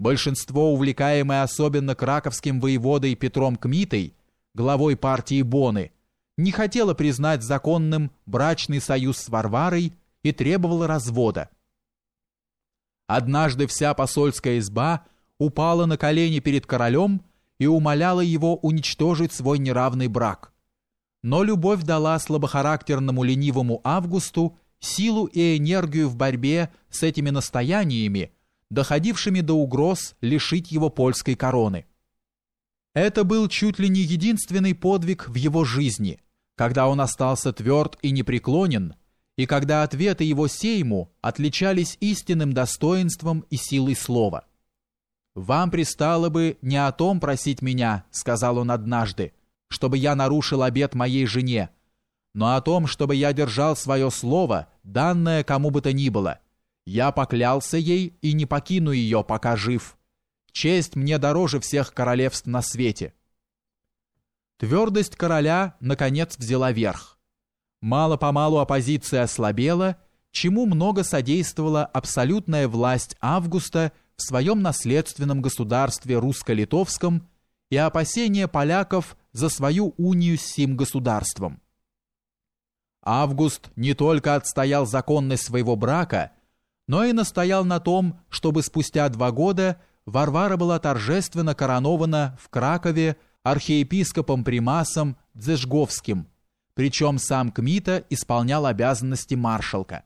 Большинство, увлекаемое особенно краковским воеводой Петром Кмитой, главой партии Боны, не хотело признать законным брачный союз с Варварой и требовало развода. Однажды вся посольская изба упала на колени перед королем и умоляла его уничтожить свой неравный брак. Но любовь дала слабохарактерному ленивому Августу силу и энергию в борьбе с этими настояниями, доходившими до угроз лишить его польской короны. Это был чуть ли не единственный подвиг в его жизни, когда он остался тверд и непреклонен, и когда ответы его сейму отличались истинным достоинством и силой слова. «Вам пристало бы не о том просить меня», — сказал он однажды, «чтобы я нарушил обет моей жене, но о том, чтобы я держал свое слово, данное кому бы то ни было. Я поклялся ей и не покину ее, пока жив. Честь мне дороже всех королевств на свете». Твердость короля, наконец, взяла верх. Мало-помалу оппозиция ослабела, чему много содействовала абсолютная власть Августа в своем наследственном государстве русско-литовском и опасения поляков за свою унию с сим государством. Август не только отстоял законность своего брака, но и настоял на том, чтобы спустя два года Варвара была торжественно коронована в Кракове архиепископом Примасом Дзежговским, причем сам Кмита исполнял обязанности маршалка.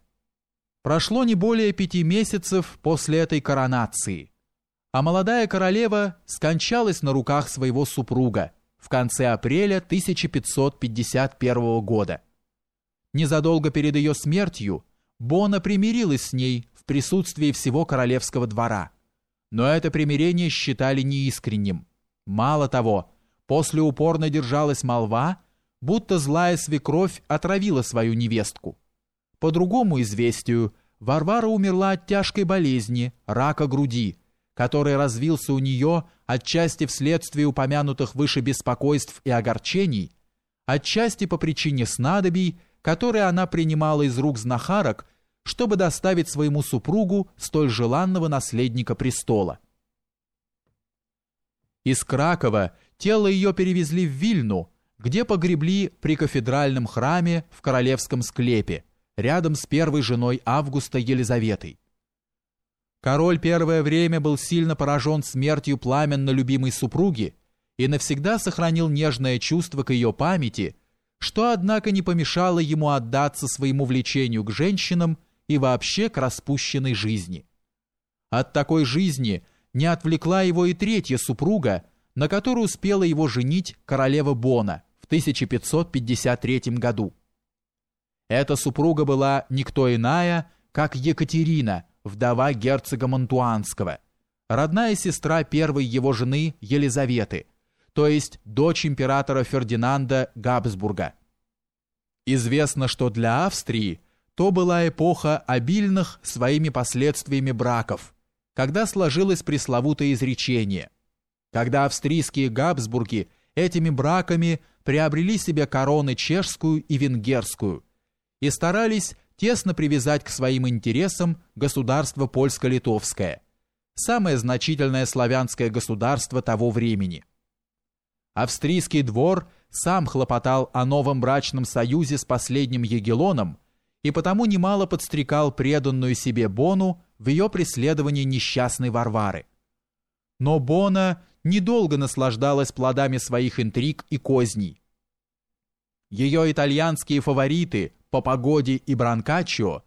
Прошло не более пяти месяцев после этой коронации, а молодая королева скончалась на руках своего супруга в конце апреля 1551 года. Незадолго перед ее смертью Бона примирилась с ней присутствии всего королевского двора. Но это примирение считали неискренним. Мало того, после упорно держалась молва, будто злая свекровь отравила свою невестку. По другому известию, Варвара умерла от тяжкой болезни, рака груди, который развился у нее отчасти вследствие упомянутых выше беспокойств и огорчений, отчасти по причине снадобий, которые она принимала из рук знахарок, чтобы доставить своему супругу столь желанного наследника престола. Из Кракова тело ее перевезли в Вильну, где погребли при кафедральном храме в королевском склепе, рядом с первой женой Августа Елизаветой. Король первое время был сильно поражен смертью пламенно любимой супруги и навсегда сохранил нежное чувство к ее памяти, что, однако, не помешало ему отдаться своему влечению к женщинам и вообще к распущенной жизни. От такой жизни не отвлекла его и третья супруга, на которую успела его женить королева Бона в 1553 году. Эта супруга была никто иная, как Екатерина, вдова герцога Монтуанского, родная сестра первой его жены Елизаветы, то есть дочь императора Фердинанда Габсбурга. Известно, что для Австрии то была эпоха обильных своими последствиями браков, когда сложилось пресловутое изречение, когда австрийские Габсбурги этими браками приобрели себе короны чешскую и венгерскую и старались тесно привязать к своим интересам государство польско-литовское, самое значительное славянское государство того времени. Австрийский двор сам хлопотал о новом брачном союзе с последним Егелоном и потому немало подстрекал преданную себе Бону в ее преследовании несчастной Варвары. Но Бона недолго наслаждалась плодами своих интриг и козней. Ее итальянские фавориты по погоде и Бранкаччо,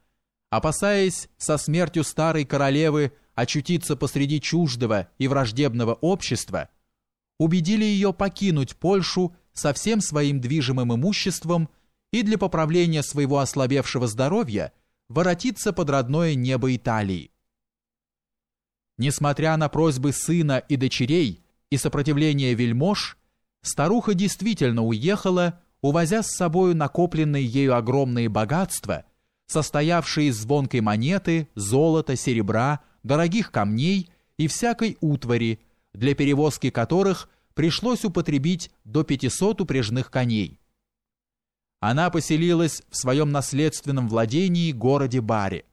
опасаясь со смертью старой королевы очутиться посреди чуждого и враждебного общества, убедили ее покинуть Польшу со всем своим движимым имуществом и для поправления своего ослабевшего здоровья воротиться под родное небо Италии. Несмотря на просьбы сына и дочерей и сопротивление вельмож, старуха действительно уехала, увозя с собою накопленные ею огромные богатства, состоявшие из звонкой монеты, золота, серебра, дорогих камней и всякой утвари, для перевозки которых пришлось употребить до 500 упряжных коней. Она поселилась в своем наследственном владении городе Баре.